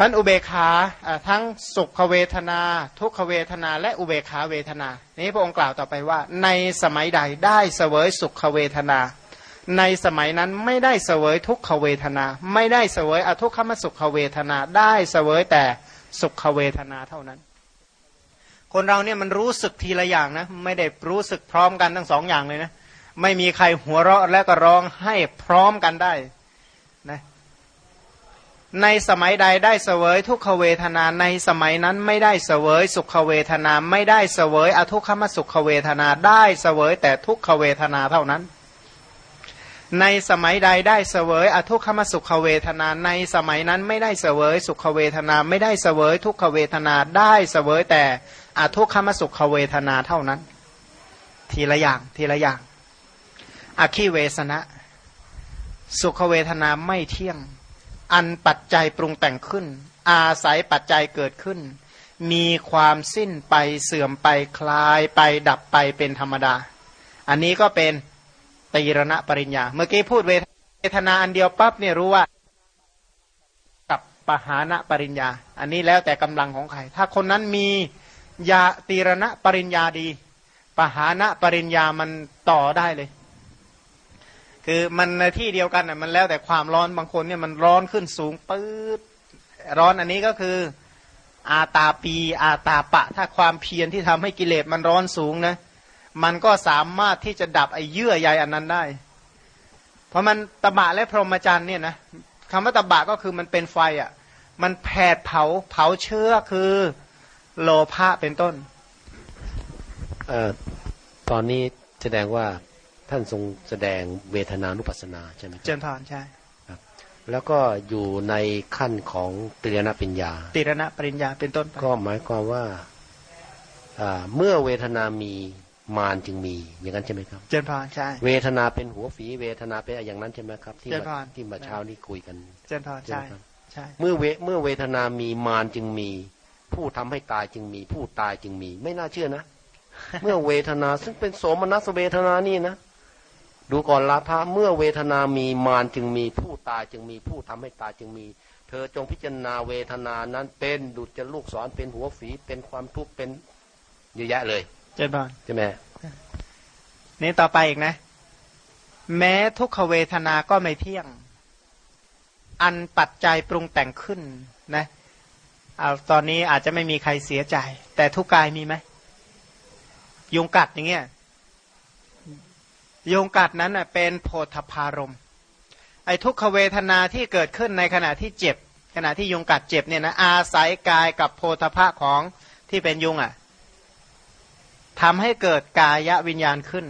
พันอุเบขาทั้งสุขเวทนา ทุกขเวทนา และอุเบขาเวทนา นี้พระองค์กล่าวต่อไปว่า ในสมัยใดได้เสวยสุขเวทนา ในสมัยนั้นไม่ได้เสวยทุกขเวทนา ไม่ได้เสวยอทุกขมสุขเวทนา ได้เสวยแต่สุขเวทนาเท่านั้น คนเราเนี่ยมันรู้สึกทีละอย่างนะไม่ได้รู้สึกพร้อมกันทั้งสองอย่างเลยนะไม่มีใครหัวเราะและก็ร้องให้พร้อมกันได้นะ ในสมัยใดได้เสวยทุกขเวทนาในสมัยนั้นไม่ได้เสวยสุขเวทนาไม่ได้เสวยอทุกขมสุขเวทนาได้เสวยแต่ทุกขเวทนาเท่านั้น ในสมัยใดได้เสวยอทุกขมสุขเวทนาในสมัยนั้นไม่ได้เสวยสุขเวทนาไม่ได้เสวยทุกขเวทนาได้เสวยแต่อทุกขมสุขเวทนาเท่านั้น ทีละอย่างทีละอย่างอคิเวสนะ สุขเวทนาไม่เที่ยง อันปัจจัยปรุงแต่งขึ้น อาศัยปัจจัยเกิดขึ้น มีความสิ้นไปเสื่อมไปคลายไปดับไปเป็นธรรมดา อันนี้ก็เป็นตีรณะปริญญา เมื่อกี้พูดเวทนาอันเดียวปั๊บเนี่ยรู้ว่า กับปหานะปริญญา อันนี้แล้วแต่กำลังของใคร ถ้าคนนั้นมียาตีรณะปริญญาดี ปหานะปริญญามันต่อได้เลย คือมันในที่เดียวกันอะมันแล้วแต่ความร้อนบางคนเนี่ยมันร้อนขึ้นสูงปื๊ดร้อนอันนี้ก็คืออาตาปีอาตาปะ ถ้าความเพียรที่ทำให้กิเลสมันร้อนสูงนะมันก็สามารถที่จะดับไอ้เยื่อใยอันนั้นได้ เพราะมันตบะและพรหมจรรย์เนี่ยนะคำว่าตบะก็คือมันเป็นไฟอะมันแผดเผาเผาเชื้อคือโลภะเป็นต้นเอ่อตอนนี้แสดงว่า ท่านทรงแสดงเวทนานุปัสนาใช่ไหมเจนพานใช่ครับ แล้วก็อยู่ในขั้นของติรณปัญญา ติรณปริญญาเป็นต้นก็หมายความว่าเมื่อเวทนามีมารจึงมีอย่างนั้นใช่ไหมครับ เจนพานใช่เวทนาเป็นหัวฝีเวทนาเป็นอย่างนั้นใช่ไหมครับ ที่ที่มาเช้านี้คุยกัน เจนพานใช่ใช่เมื่อเวเมื่อเวทนามีมารจึงมี ผู้ทำให้ตายจึงมี ผู้ตายจึงมี ไม่น่าเชื่อนะ เมื่อเวทนาซึ่งเป็นโสมนัสเวทนานี่นะ ดูก่อนลาภะเมื่อเวทนามีมารจึงมีผู้ตายจึงมีผู้ทำให้ตายจึงมี เธอจงพิจารณาเวทนานั้นเป็นดุจจะลูกศรเป็นหัวฝีเป็นความทุกข์เป็นเยอะแยะเลยเจ็บบ้านใช่ไหมนี่ต่อไปอีกนะ แม้ทุกขเวทนาก็ไม่เที่ยง อันปัจจัยปรุงแต่งขึ้นนะเอาตอนนี้อาจจะไม่มีใครเสียใจ แต่ทุกกายมีไหมยุงกัดอย่างเงี้ย ยุงกัดนั้นเป็นโพธพารมไอ้ทุกขเวทนาที่เกิดขึ้นในขณะที่เจ็บ ขณะที่ยุงกัดเจ็บเนี่ยนะอาศัยกายกับโพธพะของที่เป็นยุงอะทำให้เกิดกายวิญญาณขึ้น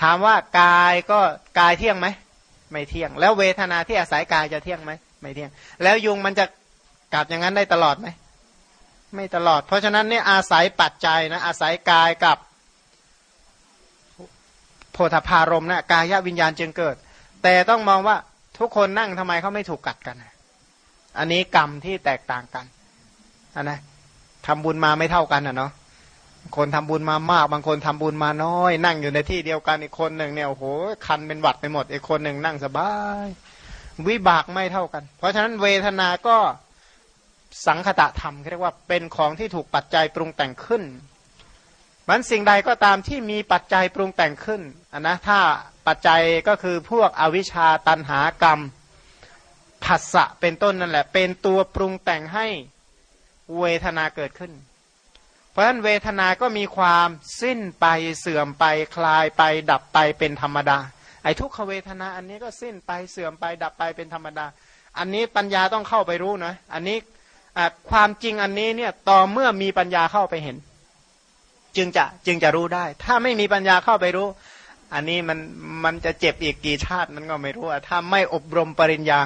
ถามว่ากายก็กายเที่ยงไหมไม่เที่ยง แล้วเวทนาที่อาศัยกายจะเที่ยงไหมไม่เที่ยง แล้วยุงมันจะกัดอย่างนั้นได้ตลอดไหมไม่ตลอด เพราะฉะนั้นเนี่ยอาศัยปัจจัยนะอาศัยกายกับ โพธพารมนะกายวิญญาณจึงเกิด แต่ต้องมองว่าทุกคนนั่งทำไมเขาไม่ถูกกัดกัน อันนี้กรรมที่แตกต่างกันนนะทำบุญมาไม่เท่ากันอะเนาะคนทำบุญมามาก บางคนทำบุญมาน้อย นั่งอยู่ในที่เดียวกันอีกคนหนึ่งเนี่ยโอ้โหคันเป็นหวัดไปหมดอีกคนหนึ่งนั่งสบาย วิบากไม่เท่ากัน เพราะฉะนั้นเวทนาก็สังคตะธรรมเรียกว่าเป็นของที่ถูกปัจจัยปรุงแต่งขึ้น มันสิ่งใดก็ตามที่มีปัจจัยปรุงแต่งขึ้นนนะถ้าปัจจัยก็คือพวกอวิชชาตันหากรรมผัสสะเป็นต้นนั่นแหละ เป็นตัวปรุงแต่งให้เวทนาเกิดขึ้น เพราะฉะนั้นเวทนาก็มีความสิ้นไปเสื่อมไปคลายไป ดับไปเป็นธรรมดา ไอ้ทุกขเวทนาอันนี้ก็สิ้นไปเสื่อมไป ดับไปเป็นธรรมดา อันนี้ปัญญาต้องเข้าไปรู้นะ อันนี้ความจริงอันนี้เนี่ยต่อเมื่อมีปัญญาเข้าไปเห็น จึงจะจึงจะรู้ได้ ถ้าไม่มีปัญญาเข้าไปรู้ อันนี้มันมันจะเจ็บอีกกี่ชาติมันก็ไม่รู้ถ้าไม่อบรมปริญญา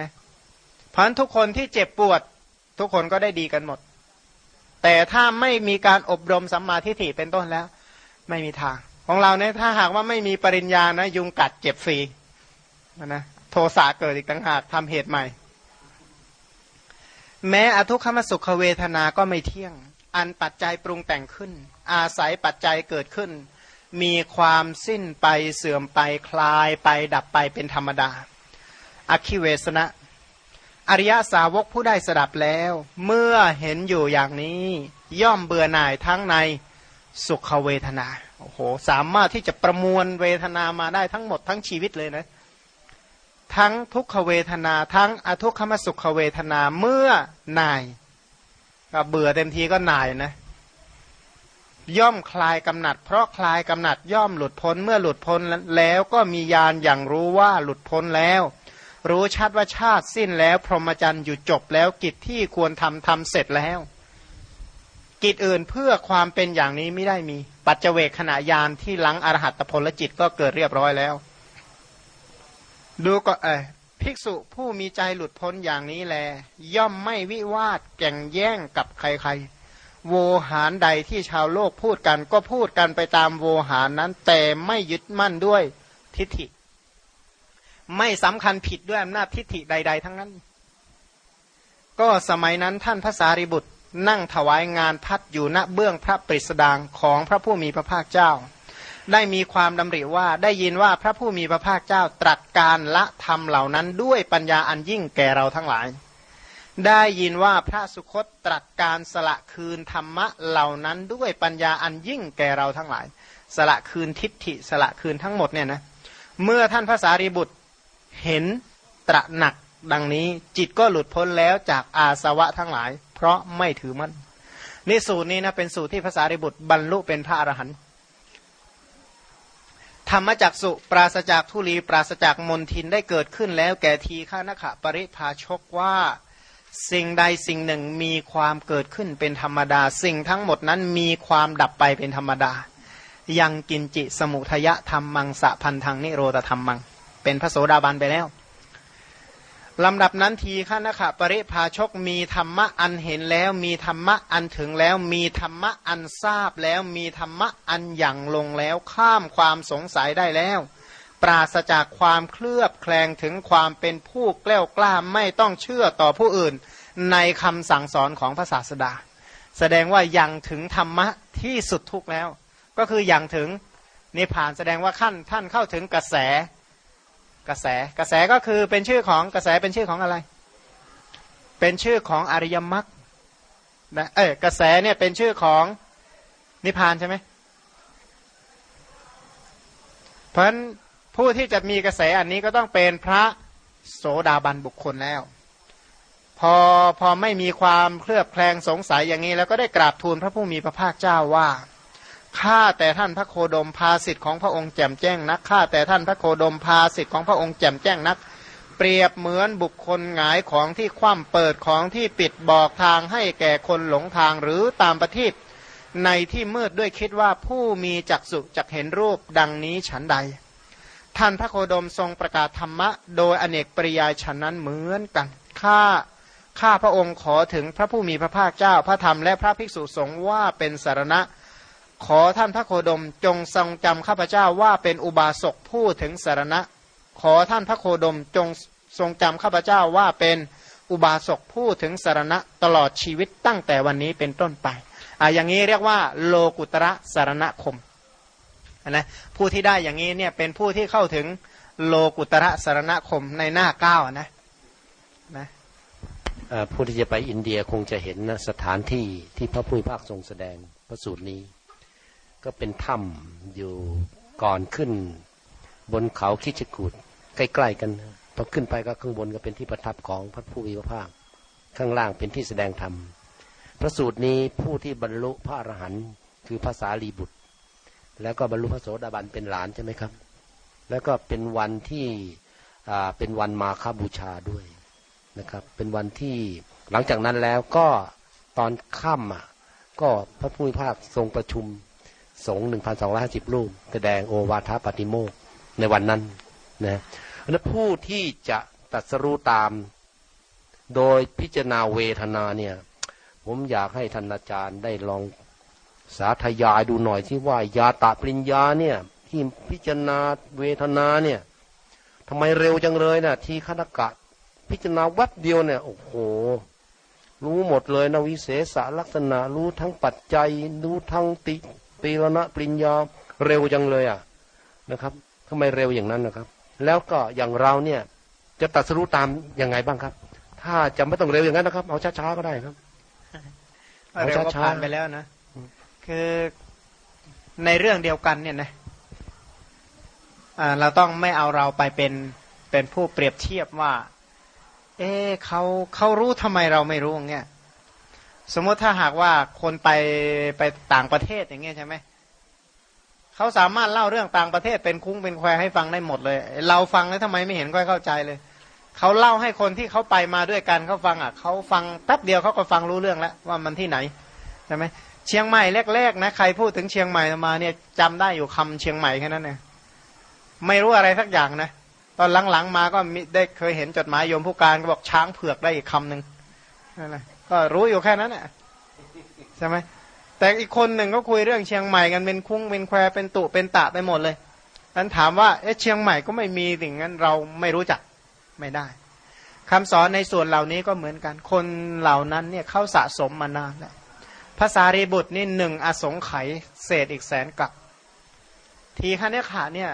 นะเพราะทุกคนที่เจ็บปวด ทุกคนก็ได้ดีกันหมด แต่ถ้าไม่มีการอบรมสัมมาทิฏฐิเป็นต้นแล้ว ไม่มีทาง ของเราเนี่ยถ้าหากว่าไม่มีปริญญานะ ยุงกัดเจ็บฟรีนะโทสะเกิดอีกต่างหากทำเหตุใหม่ แม้อทุกขมสุขเวทนาก็ไม่เที่ยง อันปัจจัยปรุงแต่งขึ้น อาศัยปัจจัยเกิดขึ้น มีความสิ้นไปเสื่อมไปคลายไปดับไปเป็นธรรมดาอคิเวสนะ อริยสาวกผู้ได้สดับแล้ว เมื่อเห็นอยู่อย่างนี้ ย่อมเบื่อหน่ายทั้งในสุขเวทนาโอ้โหสามารถที่จะประมวลเวทนามาได้ทั้งหมดทั้งชีวิตเลยนะทั้งทุกขเวทนา ทั้งอทุกขมสุขเวทนาเมื่อหน่าย ก็เบื่อเต็มทีก็หน่ายนะ ย่อมคลายกำหนัด เพราะคลายกำหนัดย่อมหลุดพ้นเมื่อหลุดพ้นแล้วก็มียานอย่างรู้ว่าหลุดพ้นแล้ว รู้ชัดว่าชาติสิ้นแล้ว พรหมจรรย์อยู่จบแล้วกิจที่ควรทำทำเสร็จแล้ว กิจอื่นเพื่อความเป็นอย่างนี้ไม่ได้มี ปัจเจเวกขณะยานที่หลังอรหัตผลจิตก็เกิดเรียบร้อยแล้ว ดูก็เออ ภิกษุผู้มีใจหลุดพ้นอย่างนี้แล ย่อมไม่วิวาทแก่งแย่งกับใครๆ โวหารใดที่ชาวโลกพูดกันก็พูดกันไปตามโวหารนั้น แต่ไม่ยึดมั่นด้วยทิฏฐิ ไม่สำคัญผิดด้วยอำนาจทิฏฐิใด ๆ ทั้งนั้น ก็สมัยนั้นท่านพระสารีบุตรนั่งถวายงานพัดอยู่ณเบื้องพระปริสดางของพระผู้มีพระภาคเจ้า ได้มีความดำริว่าได้ยินว่าพระผู้มีพระภาคเจ้าตรัสการละธรรมเหล่านั้นด้วยปัญญาอันยิ่งแก่เราทั้งหลาย ได้ยินว่าพระสุคตตรัสการสละคืนธรรมะเหล่านั้นด้วยปัญญาอันยิ่งแก่เราทั้งหลาย สละคืนทิฏฐิสละคืนทั้งหมดเนี่ยนะเมื่อท่านพระสารีบุตรเห็นตระหนักดังนี้จิตก็หลุดพ้นแล้วจากอาสวะทั้งหลาย เพราะไม่ถือมันนี่สูตรนี้นะเป็นสูตรที่พระสารีบุตรบรรลุเป็นพระอรหันต์ ธรรมจักสุปราศจากทุลีปราศจากมนทินได้เกิดขึ้นแล้วแก่ทีฆานขะปริภาชกว่าสิ่งใดสิ่งหนึ่งมีความเกิดขึ้นเป็นธรรมดา สิ่งทั้งหมดนั้นมีความดับไปเป็นธรรมดา ยังกินจิสมุทยะธรรมมังสะพันธังนิโรธธรรมมัง เป็นพระโสดาบันไปแล้ว ลำดับนั้นทีฆนะคะปริภาชกมีธรรมะอันเห็นแล้ว มีธรรมะอันถึงแล้ว มีธรรมะอันทราบแล้ว มีธรรมะอันหยั่งลงแล้ว ข้ามความสงสัยได้แล้ว ปราศจากความเคลือบแคลงถึงความเป็นผู้แกล้วกล้าไม่ต้องเชื่อต่อผู้อื่น ในคำสั่งสอนของพระศาสดา แสดงว่ายังถึงธรรมะที่สุดทุกแล้ว ก็คือยังถึงนิพพานแสดงว่าขั้นท่านเข้าถึงกระแส กระแสกระแสก็คือเป็นชื่อของกระแสเป็นชื่อของอะไร เป็นชื่อของอริยมรรคนะเออกระแสเนี่ยเป็นชื่อของนิพพานใช่ไหมเพราะฉะนั้นผู้ที่จะมีกระแสอันนี้ก็ต้องเป็นพระโสดาบันบุคคลแล้ว พอพอไม่มีความเคลือบแคลงสงสัยอย่างนี้ แล้วก็ได้กราบทูลพระผู้มีพระภาคเจ้าว่า ข้าแต่ท่านพระโคดมพาสิทธิ์ของพระองค์แจ่มแจ้งนักข้าแต่ท่านพระโคดมพาสิทธิ์ของพระองค์แจ่มแจ้งนัก เปรียบเหมือนบุคคลหงายของที่คว่ำเปิดของที่ปิดบอกทางให้แก่คนหลงทางหรือตามประทีปในที่มืดด้วยคิดว่าผู้มีจักษุจักเห็นรูปดังนี้ฉันใด ท่านพระโคดมทรงประกาศธรรมะ โดยอเนกปริยายฉะนั้นเหมือนกันข้าข้าพระองค์ขอถึงพระผู้มีพระภาคเจ้าพระธรรมและพระภิกษุสงฆ์ว่าเป็นสารณะ ขอท่านพระโคดมจงทรงจำข้าพเจ้าว่าเป็นอุบาสกผู้ถึงสารณะ ขอท่านพระโคดมจงทรงจำข้าพเจ้าว่าเป็นอุบาสกผู้ถึงสารณะตลอดชีวิตตั้งแต่วันนี้เป็นต้นไปอ่าอย่างนี้เรียกว่าโลกุตระสารณคมนะผู้ที่ได้อย่างนี้เนี่ยเป็นผู้ที่เข้าถึงโลกุตระสารณคมในหน้าเก้านะนะผู้ที่จะไปอินเดียคงจะเห็นนะสถานที่ที่พระพุทธภาคทรงแสดงพระสูตรนี้ ก็เป็นถ้ำอยู่ก่อนขึ้น บนเขาคิชกูดใกล้ๆกันพอขึ้นไปก็ข้างบนก็เป็นที่ประทับของพระผู้มีพระภาค ข้างล่างเป็นที่แสดงธรรม พระสูตรนี้ผู้ที่บรรลุพระอรหันต์คือภาษาลีบุตร แล้วก็บรรลุพระโสดาบันเป็นหลานใช่ไหมครับ แล้วก็เป็นวันที่เป็นวันมาคาบูชาด้วยนะครับ เป็นวันที่หลังจากนั้นแล้วก็ตอนค่ำก็พระผู้มีภาคทรงประชุม สงฆ์หนึ่งพันสองร้อยห้าสิบรูปแสดงโอวาทปฏิโมกในวันนั้นนะและผู้ที่จะตัดสรู้ตาม โดยพิจารณาเวทนาเนี่ย ผมอยากให้ท่านอาจารย์ได้ลองสาธยายดูหน่อยที่ว่ายาตาปริญญาเนี่ย ที่พิจารณาเวทนาเนี่ยทำไมเร็วจังเลยนะทีฆนกะพิจารณาวัดเดียวเนี่ยโอ้โห รู้หมดเลยนะวิเศษลักษณะรู้ทั้งปัจจัย รู้ทั้งติ ตีรณะปริญญาเร็วจังเลยอะนะครับทำไมเร็วอย่างนั้นนะครับ แล้วก็อย่างเราเนี่ยจะตัดสรู้ตามยังไงบ้างครับ ถ้าจะไม่ต้องเร็วอย่างนั้นนะครับ เอาช้าๆก็ได้ครับเร็วก็ผ่านไปแล้วนะคือในเรื่องเดียวกันเนี่ยนะเราต้องไม่เอาเราไปเป็นเป็นผู้เปรียบเทียบว่า เอ๊เขาเขารู้ทำไมเราไม่รู้เงี้ย สมมติถ้าหากว่าคนไปไปต่างประเทศอย่างเงี้ยใช่ไหมเขาสามารถเล่าเรื่องต่างประเทศเป็นคุ้งเป็นแควให้ฟังได้หมดเลย เราฟังแล้วทำไมไม่เห็นค่อยเข้าใจเลยเขาเล่าให้คนที่เขาไปมาด้วยกันเขาฟังอะเขาฟังแป๊บเดียวเขาก็ฟังรู้เรื่องแล้วว่ามันที่ไหนใช่ไหมเชียงใหม่แรกๆนะใครพูดถึงเชียงใหม่มาเนี่ยจำได้อยู่คำเชียงใหม่แค่นั้นเนี่ยไม่รู้อะไรสักอย่างนะตอนหลังๆมาก็ได้เคยเห็นจดหมายโยมผู้การก็บอกช้างเผือกได้อีกคำหนึ่งนั่นแหละ ก็รู้อยู่แค่นั้นแหละใช่ไหมแต่อีกคนหนึ่งก็คุยเรื่องเชียงใหม่กันเป็นคุ้งเป็นแควเป็นตุเป็นตะไปหมดเลยนั้นถามว่าเอ๊ะเชียงใหม่ก็ไม่มีสิ่งนั้นเราไม่รู้จักไม่ได้คำสอนในส่วนเหล่านี้ก็เหมือนกันคนเหล่านั้นเนี่ยเข้าสะสมมานานแล้วภาษารีบุตรนี่หนึ่งอสงไขยเศษอีกแสนกับทีขั้นขาเนี่ย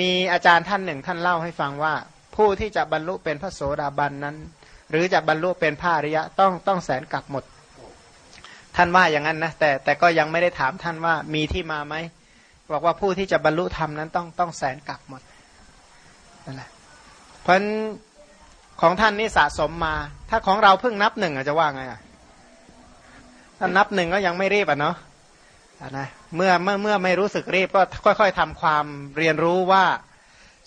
มีอาจารย์ท่านหนึ่งท่านเล่าให้ฟังว่า ผู้ที่จะบรรลุเป็นพระโสดาบันนั้น หรือจะบรรลุเป็นพระอริยะต้องต้องแสนกลับหมด ท่านว่าอย่างนั้นนะแต่แต่ก็ยังไม่ได้ถามท่านว่ามีที่มาไหมบอกว่าผู้ที่จะบรรลุธรรมนั้นต้องต้องแสนกลับหมดนั่นแหละเพราะของท่านนี่สะสมมา ถ้าของเราเพิ่งนับหนึ่งอาจจะว่าไงอะถ้านับหนึ่งก็ยังไม่รีบอะเนาะนะเมื่อเมื่อเมื่อไม่รู้สึกรีบก็ค่อย ๆทำความเรียนรู้ว่า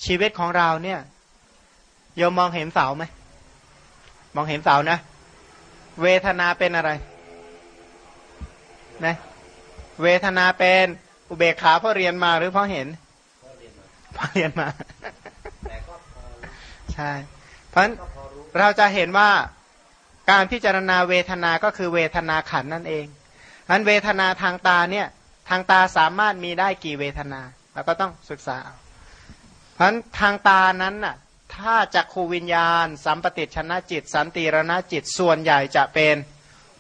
ชีวิตของเราเนี่ยโยมมองเห็นเสาไหม มองเห็นเสานะ เวทนาเป็นอะไรนะเวทนาเป็นอุเบกขาเพราะเรียนมาหรือเพราะเห็นเพราะเรียนมาใช่เพราะเราจะเห็นว่าการพิจารณาเวทนาก็คือเวทนาขันนั่นเองอันเวทนาทางตาเนี่ยทางตาสามารถมีได้กี่เวทนาเราก็ต้องศึกษาเพราะทางตานั้นน่ะ ถ้าจักขูวิญญาณ สัมปติชนะจิต สันติรณจิตส่วนใหญ่จะเป็น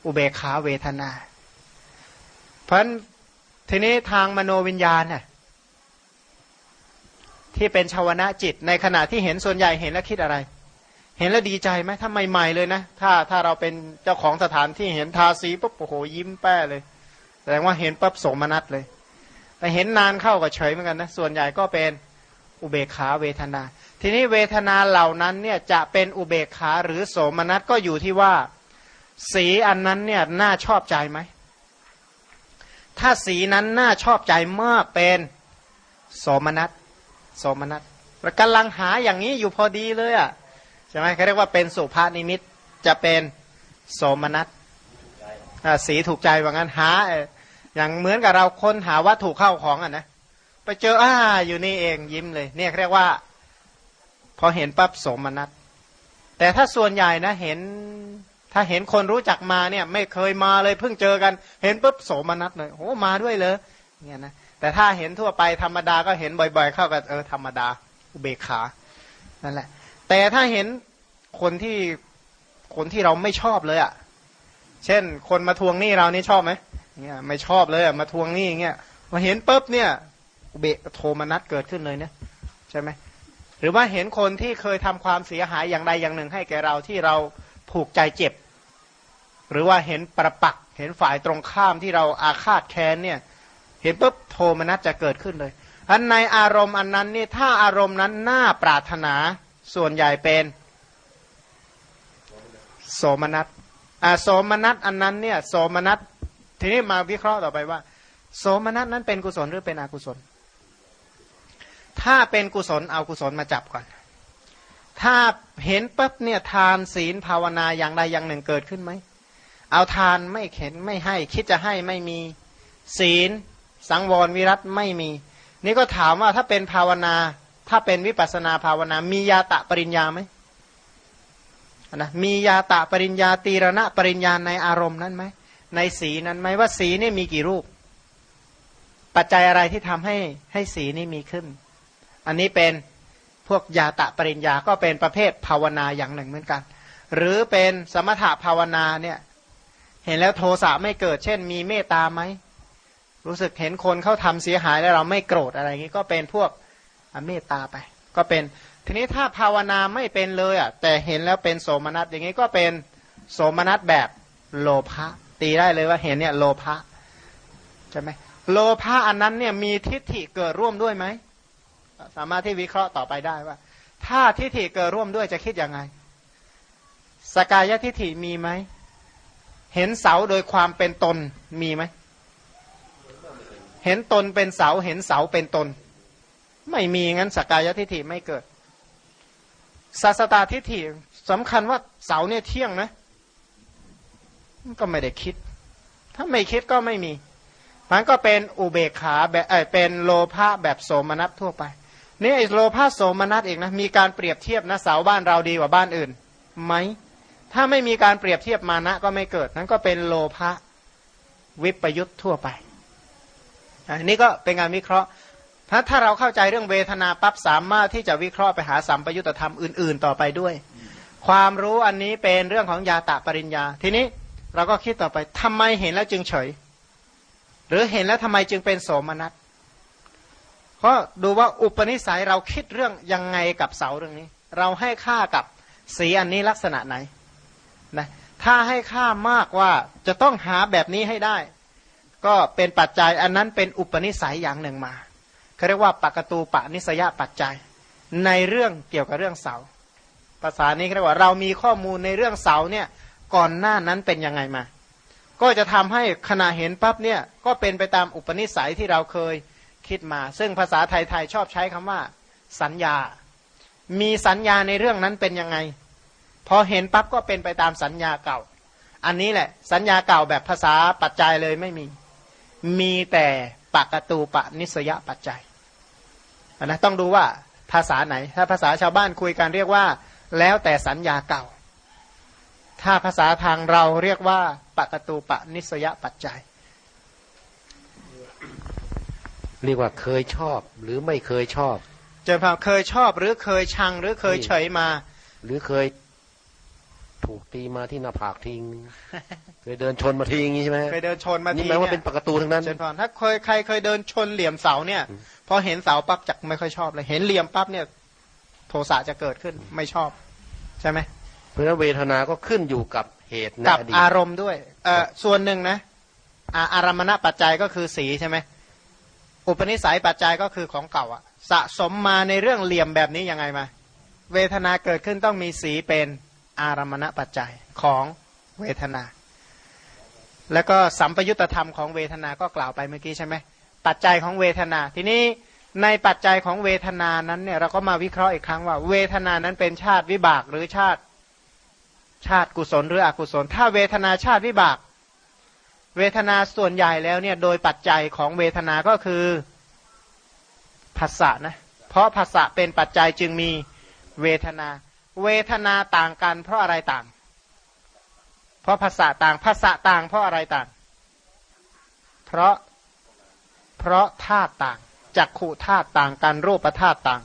อุเบขาเวทนา เพราะทีนี้ทางมโนวิญญาณน่ะที่เป็นชาวนะจิต ในขณะที่เห็นส่วนใหญ่เห็นแล้วคิดอะไร เห็นแล้วดีใจไหมถ้าใหม่ๆเลยนะ ถ้าถ้าเราเป็นเจ้าของสถานที่เห็นทาสีปุ๊บโอ้โหยิ้มแป้เลยแสดงว่าเห็นปั๊บสมนัตเลย แต่เห็นนานเข้าก็เฉยเหมือนกันนะส่วนใหญ่ก็เป็น อุเบกขาเวทนา ทีนี้เวทนาเหล่านั้นเนี่ยจะเป็นอุเบกขาหรือโสมนัสก็อยู่ที่ว่า สีอันนั้นเนี่ยน่าชอบใจไหม ถ้าสีนั้นน่าชอบใจมากเป็นโสมนัสโสมนัสกำลังหาอย่างนี้อยู่พอดีเลยอะใช่ไหมเขาเรียกว่าเป็นสุภานิมิตจะเป็นโสมนัสสีถูกใจว่างั้นหาอย่างเหมือนกับเราค้นหาวัตถุเข้าของอะนะ ไปเจออ่าอยู่นี่เองยิ้มเลย เนี่ยเรียกว่า พอเห็นปั๊บสมนัตแต่ถ้าส่วนใหญ่นะเห็น ถ้าเห็นคนรู้จักมาเนี่ย ไม่เคยมาเลยเพิ่งเจอกัน เห็นปุ๊บโสมนัตเลยโอ้มาด้วยเลยเนี่ยนะแต่ถ้าเห็นทั่วไปธรรมดาก็เห็นบ่อยๆ เข้ากับเออธรรมดา อุเบกขานั่นแหละ แต่ถ้าเห็นคนที่คนที่เราไม่ชอบเลยอะ่ะ เช่น คนมาทวงหนี้เรานี่ชอบไหมเนี่ยไม่ชอบเลยมาทวงหนี้เงี้ยมาเห็นปุ๊บเนี่ย เบโทมนัสเกิดขึ้นเลยเนี่ยใช่ไหมหรือว่าเห็นคนที่เคยทำความเสียหายอย่างใดอย่างหนึ่งให้แก่เราที่เราผูกใจเจ็บ หรือว่าเห็นประปักเห็นฝ่ายตรงข้ามที่เราอาฆาตแค้นเนี่ยเห็นปุ๊บโทมนัสจะเกิดขึ้นเลยอันในอารมณ์อันนั้นนี่ถ้าอารมณ์นั้นน่าปรารถนาส่วนใหญ่เป็นโสมนัสอ่าโสมนัสอันนั้นเนี่ยโสมนัสทีนี้มาวิเคราะห์ต่อไปว่า โสมนัสนั้นเป็นกุศลหรือเป็นอกุศล ถ้าเป็นกุศลเอากุศลมาจับก่อน ถ้าเห็นปั๊บเนี่ยทานศีลภาวนาอย่างใดอย่างหนึ่งเกิดขึ้นไหม เอาทานไม่เข็นไม่ให้ คิดจะให้ไม่มีศีล สังวรวิรัตไม่มี นี่ก็ถามว่าถ้าเป็นภาวนา ถ้าเป็นวิปัสนาภาวนา มียาตะปริญญาไหมนะมียาตะปริญญาตีรณะปริญญาในอารมณ์นั้นไหมในสีนั้นไหมว่าสีนี่มีกี่รูป ปัจจัยอะไรที่ทำให้ให้สีนี่มีขึ้น อันนี้เป็นพวกยาตะปริญญาก็เป็นประเภทภาวนาอย่างหนึ่งเหมือนกัน หรือเป็นสมถะภาวนาเนี่ยเห็นแล้วโทสะไม่เกิด เช่น มีเมตตาไหมรู้สึกเห็นคนเขาทำเสียหายแล้วเราไม่โกรธอะไรอย่างนี้ก็เป็นพวกเมตตาไป ก็เป็นทีนี้ถ้าภาวนาไม่เป็นเลยอะแต่เห็นแล้วเป็นโสมนัสอย่างนี้ก็เป็นโสมนัสแบบโลภะตีได้เลยว่าเห็นเนี่ยโลภะใช่ไหมโลภะอันนั้นเนี่ยมีทิฏฐิเกิดร่วมด้วยไหม สามารถที่วิเคราะห์ต่อไปได้ว่า ถ้าทิฏฐิเกิดร่วมด้วยจะคิดยังไง สกายทิฏฐิมีไหม เห็นเสาโดยความเป็นตนมีไหม เห็นตนเป็นเสาเห็นเสาเป็นตน ไม่มีงั้นสกายทิฏฐิไม่เกิดศาสตาทิฏฐิสำคัญว่าเสาเนี่ยเที่ยงนะก็ไม่ได้คิด ถ้าไม่คิดก็ไม่มีมันก็เป็นอุเบกขาแบบเออเป็นโลภะแบบโสมนัสทั่วไป นี่ไอ้โลภะโสมนัสเองนะมีการเปรียบเทียบนะเสาบ้านเราดีกว่าบ้านอื่นไหมถ้าไม่มีการเปรียบเทียบมานะก็ไม่เกิดนั้นก็เป็นโลภะวิปยุทธทั่วไปอันนี้ก็เป็นการวิเคราะห์ถ้าถ้าเราเข้าใจเรื่องเวทนาปั๊บสามารถที่จะวิเคราะห์ไปหาสัมปยุตธรรมอื่น ๆ ต่อไปด้วย ความรู้อันนี้เป็นเรื่องของยาตะปริญญา ทีนี้เราก็คิดต่อไปทำไมเห็นแล้วจึงเฉย หรือเห็นแล้วทำไมจึงเป็นโสมนัส ก็ดูว่าอุปนิสัยเราคิดเรื่องยังไงกับเสาเรื่องนี้ เราให้ค่ากับสีอันนี้ลักษณะไหนนะถ้าให้ค่ามากว่าจะต้องหาแบบนี้ให้ได้ ก็เป็นปัจจัยอันนั้นเป็นอุปนิสัยอย่างหนึ่งมาเขาเรียกว่าปกตูปนิสยปัจจัย ในเรื่องเกี่ยวกับเรื่องเสา ภาษานี้เรียกว่าเรามีข้อมูลในเรื่องเสาเนี่ยก่อนหน้านั้นเป็นยังไงมา ก็จะทำให้ขณะเห็นปั๊บเนี่ยก็เป็นไปตามอุปนิสัยที่เราเคย คิดมา ซึ่งภาษาไทยๆชอบใช้คำว่า สัญญา มีสัญญาในเรื่องนั้นเป็นยังไง พอเห็นปั๊บก็เป็นไปตามสัญญาเก่า อันนี้แหละ สัญญาเก่าแบบภาษาปัจจัยเลยไม่มี มีแต่ปกตูปะนิสยปัจจัยนะต้องดูว่าภาษาไหน ถ้าภาษาชาวบ้านคุยกันเรียกว่า แล้วแต่สัญญาเก่า ถ้าภาษาทางเราเรียกว่าปกตูปะนิสยปัจจัย เรียกว่าเคยชอบหรือไม่เคยชอบเจนพาเคยชอบหรือเคยชัง หรือเคยเฉยมา หรือเคยถูกตีมาที่หน้าผากทิ้งเคยเดินชนมาทิ้งอย่างนี้ใช่ไหมเคยเดินชนมานี่ทีแปลว่าเนี่เป็นยปกตูทั้งนั้นเจนพรถ้าเคยใครเคยเดินชนเหลี่ยมเสาเนี่ยพอเห็นเสาปั๊บจักไม่ค่อยชอบเลยเห็นเหลี่ยมปั๊บเนี่ย โทสะจะเกิดขึ้นไม่ชอบ ใช่ไหมเพราะฉะนั้นเวทนาก็ขึ้นอยู่กับเหตุในกับอดีตอารมณ์ด้วยเอ่อส่วนหนึ่งนะอาอารมณปัจจัยก็คือสีใช่ไหม อุปนิสัยปัจจัยก็คือของเก่าอะสะสมมาในเรื่องเหลี่ยมแบบนี้ยังไงมา เวทนาเกิดขึ้นต้องมีสีเป็นอารมณปัจจัยของเวทนา แล้วก็สัมปยุตธรรมของเวทนาก็กล่าวไปเมื่อกี้ใช่ไหมปัจจัยของเวทนา ทีนี้ในปัจจัยของเวทนานั้นเนี่ยเราก็มาวิเคราะห์อีกครั้งว่า เวทนานั้นเป็นชาติวิบากหรือชาติชาติกุศลหรืออกุศล ถ้าเวทนาชาติวิบาก เวทนาส่วนใหญ่แล้วเนี่ยโดยปัจจัยของเวทนาก็คือภาษะนะ เพราะภาษะเป็นปัจจัยจึงมีเวทนา เวทนาต่างกัน เพราะอะไรต่าง เพราะภาษาต่างภาษาต่าง เพราะอะไรต่าง เพราะเพราะธาตุต่างจักขุธาตุต่างกันรูปธาตุต่าง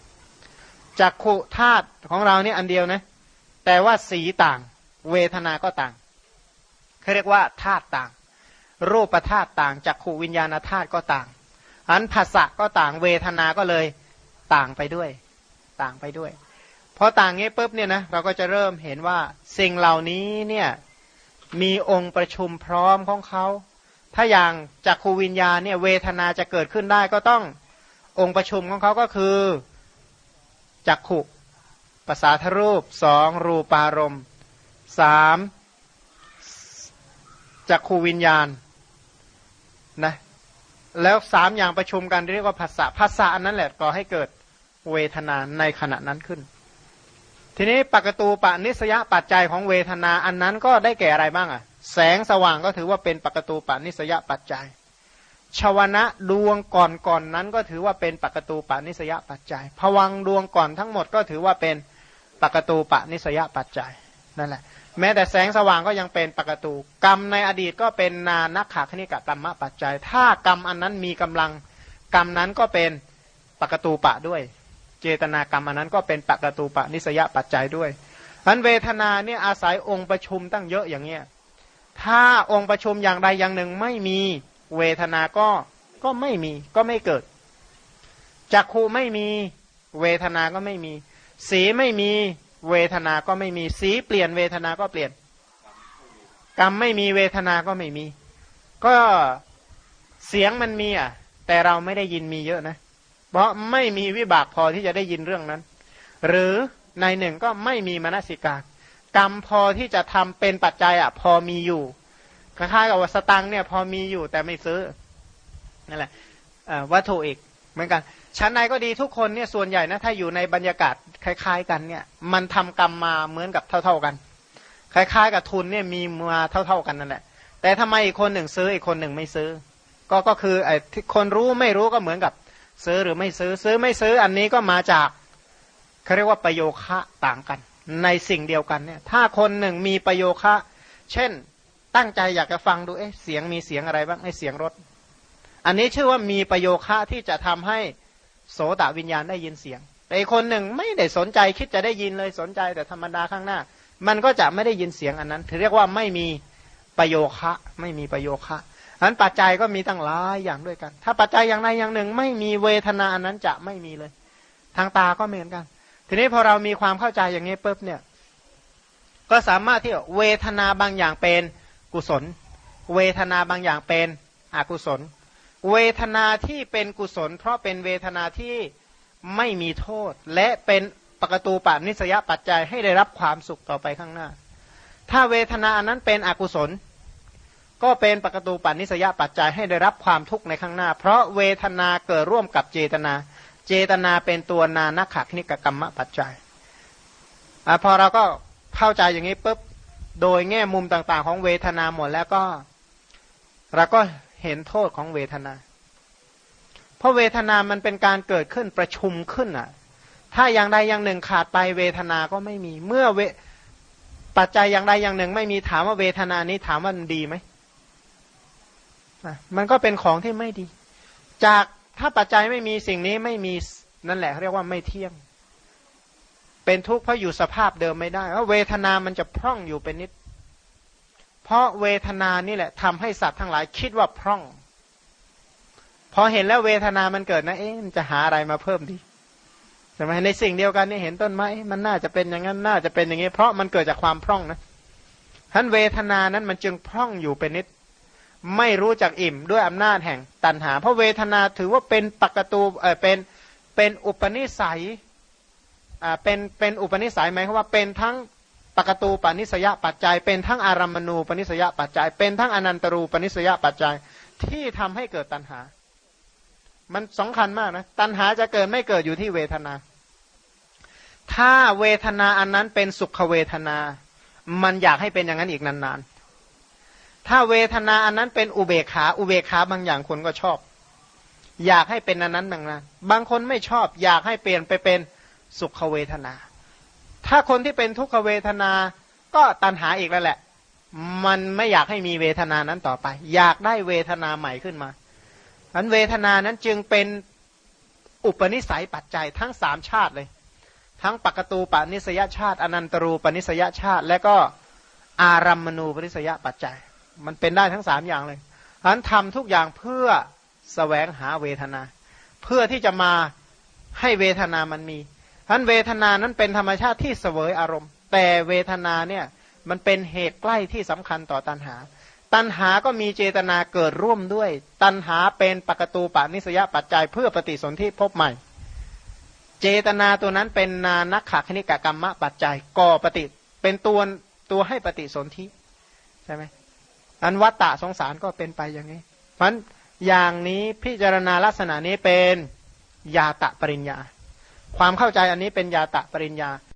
จักขุธาตุของเราเนี่ยอันเดียวนะ แต่ว่าสีต่าง เวทนาก็ต่างเขาเรียกว่าธาตุต่าง รูปธาตุต่างจักขูวิญญาณธาตุก็ต่าง อันภาษะก็ต่างเวทนาก็เลยต่างไปด้วย ต่างไปด้วยพอต่างงี้ปุ๊บเนี่ยนะเราก็จะเริ่มเห็นว่าสิ่งเหล่านี้เนี่ยมีองค์ประชุมพร้อมของเขา ถ้าอย่างจักขูวิญญาณเนี่ยเวทนาจะเกิดขึ้นได้ก็ต้ององค์ประชุมของเขาก็คือจักขุภาษาทรูปสองรูปารมณ์สามจักขูวิญญาณ นะแล้วสามอย่างประชุมกันเรียกว่าภาษาภาษาอันนั้นแหละก่อให้เกิดเวทนาในขณะนั้นขึ้น ทีนี้ปกตูปนิสยปัจจัยของเวทนาอันนั้นก็ได้แก่อะไรบ้างอะ แสงสว่างก็ถือว่าเป็นปกตูปนิสยปัจจัยชวนะดวงก่อนก่อนนั้นก็ถือว่าเป็นปกตูปนิสยปัจจัยผวังดวงก่อนทั้งหมดก็ถือว่าเป็นปกตูปนิสยปัจจัยนั่นแหละ แม้แต่แสงสว่างก็ยังเป็นปกตูกรรมในอดีตก็เป็นนานักขาคณิกะกรรมปัจจัย ถ้ากรรมอันนั้นมีกำลังกรรมนั้นก็เป็นปกตูปะด้วย เจตนากรรมอันนั้นก็เป็นปกตูปะนิสยปัจจัยด้วยพันเวทนาเนี่ยอาศัยองค์ประชุมตั้งเยอะอย่างเงี้ยถ้าองค์ประชุมอย่างใดอย่างหนึ่งไม่มีเวทนาก็ก็ไม่มีก็ไม่เกิดจักขูไม่มีเวทนาก็ไม่มี สีไม่มี เวทนาก็ไม่มีสีเปลี่ยนเวทนาก็เปลี่ยน กรรมไม่มีเวทนาก็ไม่มี ก็เสียงมันมีอะ แต่เราไม่ได้ยินมีเยอะนะ เพราะไม่มีวิบากพอที่จะได้ยินเรื่องนั้น หรือในหนึ่งก็ไม่มีมนสิกากรรมพอที่จะทำเป็นปัจจัยอะ พอมีอยู่คล้ายๆกับว่าสตังเนี่ยพอมีอยู่แต่ไม่ซื้อนั่นแหละวัตถุอีกเหมือนกัน ชั้นในก็ดีทุกคนเนี่ยส่วนใหญ่นะถ้าอยู่ในบรรยากาศคล้าย ๆ กันเนี่ยมันทำกรรมมาเหมือนกับเท่า ๆกัน คล้าย ๆ กับทุนเนี่ยมีมาเท่า ๆกันนั่นแหละแต่ทำไมอีกคนหนึ่งซื้ออีกคนหนึ่งไม่ซื้อ ก็ก็คือไอ้คนรู้ไม่รู้ก็เหมือนกับซื้อหรือไม่ซื้อซื้อไม่ซื้ออันนี้ก็มาจากเขาเรียกว่าประโยคะต่างกัน ในสิ่งเดียวกันเนี่ยถ้าคนหนึ่งมีประโยคะ เช่นตั้งใจอยากจะฟังดูเอ๊ะเสียงมีเสียงอะไรบ้างไอ้เสียงรถ อันนี้ชื่อว่ามีประโยคะที่จะทำให้ โสตวิญญาณได้ยินเสียง แต่อีกคนหนึ่งไม่ได้สนใจคิดจะได้ยินเลยสนใจแต่ธรรมดาข้างหน้า มันก็จะไม่ได้ยินเสียงอันนั้นถือเรียกว่าไม่มีประโยคะไม่มีประโยคะอันปัจจัยก็มีตั้งหลายอย่างด้วยกัน ถ้าปัจจัยอย่างใดอย่างหนึ่ง ไม่มีเวทนาอันนั้นจะไม่มีเลย ทางตาก็เหมือนกัน ทีนี้พอเรามีความเข้าใจอย่างนี้ปุ๊บเนี่ย ก็สามารถที่เวทนาบางอย่างเป็นกุศล เวทนาบางอย่างเป็นอกุศล เวทนาที่เป็นกุศล เพราะเป็นเวทนาที่ไม่มีโทษ และเป็นปกตูปานิสยปัจจัยให้ได้รับความสุขต่อไปข้างหน้า ถ้าเวทนาอันนั้นเป็นอกุศล ก็เป็นปกตูปานิสยปัจจัยให้ได้รับความทุกข์ในข้างหน้า เพราะเวทนาเกิดร่วมกับเจตนา เจตนาเป็นตัวนานักขนิกกรรมปัจจัยอพอเราก็เข้าใจอย่างนี้ปุ๊บโดยแง่มุมต่างๆ ของเวทนาหมดแล้วก็เราก็ เห็นโทษของเวทนา เพราะเวทนามันเป็นการเกิดขึ้นประชุมขึ้นอะ ถ้าอย่างใดอย่างหนึ่งขาดไปเวทนาก็ไม่มี เมื่อเวปัจจัยอย่างใดอย่างหนึ่ง ไม่มีถามว่าเวทนานี้ถามว่ามันดีไหมมันก็เป็นของที่ไม่ดี จากถ้าปัจจัยไม่มีสิ่งนี้ไม่มีนั่นแหละเรียกว่าไม่เที่ยง เป็นทุกข์เพราะอยู่สภาพเดิมไม่ได้เพราะเวทนามันจะพร่องอยู่เป็นนิด เพราะเวทนานี่แหละทำให้สัตว์ทั้งหลายคิดว่าพร่อง พอเห็นแล้วเวทนามันเกิดนะ เอ๊ะมันจะหาอะไรมาเพิ่มดีใช่ไหมในสิ่งเดียวกันนี่เห็นต้นไม้มันน่าจะเป็นอย่างนั้นน่าจะเป็นอย่างนี้ เพราะมันเกิดจากความพร่องนะท่านเวทนานั้นมันจึงพร่องอยู่เป็นนิด ไม่รู้จักอิ่มด้วยอำนาจแห่งตันหา เพราะเวทนาถือว่าเป็นปกตูเออเป็นเป็นอุปนิสัยอ่าเป็นเป็นอุปนิสัยไหมครับว่าเป็นทั้ง ปกตูปนิสยปัจจัย เป็นทั้งอารัมมณูปนิสยปัจจัย เป็นทั้งอนันตรูปนิสยปัจจัยที่ทำให้เกิดตัณหา มันสำคัญมากนะ ตัณหาจะเกิดไม่เกิดอยู่ที่เวทนา ถ้าเวทนาอันนั้นเป็นสุขเวทนา มันอยากให้เป็นอย่างนั้นอีกนานๆ ถ้าเวทนาอันนั้นเป็นอุเบกขา อุเบกขาบางอย่างคนก็ชอบ อยากให้เป็นอันนั้นบางนั้น บางคนไม่ชอบ อยากให้เปลี่ยนไปเป็นสุขเวทนา ถ้าคนที่เป็นทุกขเวทนา ก็ตันหาอีกแล้วแหละ มันไม่อยากให้มีเวทนานั้นต่อไป อยากได้เวทนาใหม่ขึ้นมาอันเวทนานั้นจึงเป็นอุปนิสัยปัจจัยทั้งสามชาติเลย ทั้งปกตูปนิสยชาติ อนันตรูปนิสยชาติ และก็อารัมมณูปนิสยปัจจัย มันเป็นได้ทั้งสามอย่างเลยอันทำทุกอย่างเพื่อสแสวงหาเวทนา เพื่อที่จะมาให้เวทนามันมี ท่านเวทนานั้นเป็นธรรมชาติที่เสวยอารมณ์ แต่เวทนาเนี่ยมันเป็นเหตุใกล้ที่สำคัญต่อตัณหา ตัณหาก็มีเจตนาเกิดร่วมด้วย ตัณหาเป็นปกตูปานิสยปัจจัยเพื่อปฏิสนธิพบใหม่ เจตนาตัวนั้นเป็นนานักขคณิกกรรมะปัจจัยก่อปฏิเป็นตัวตัวให้ปฏิสนธิใช่ไหมอันวัตตะสงสารก็เป็นไปอย่างนี้เพราะอย่างนี้พิจารณาลักษณะนี้เป็นยาตะปริญญา ความเข้าใจอันนี้เป็นยาตะปริญญา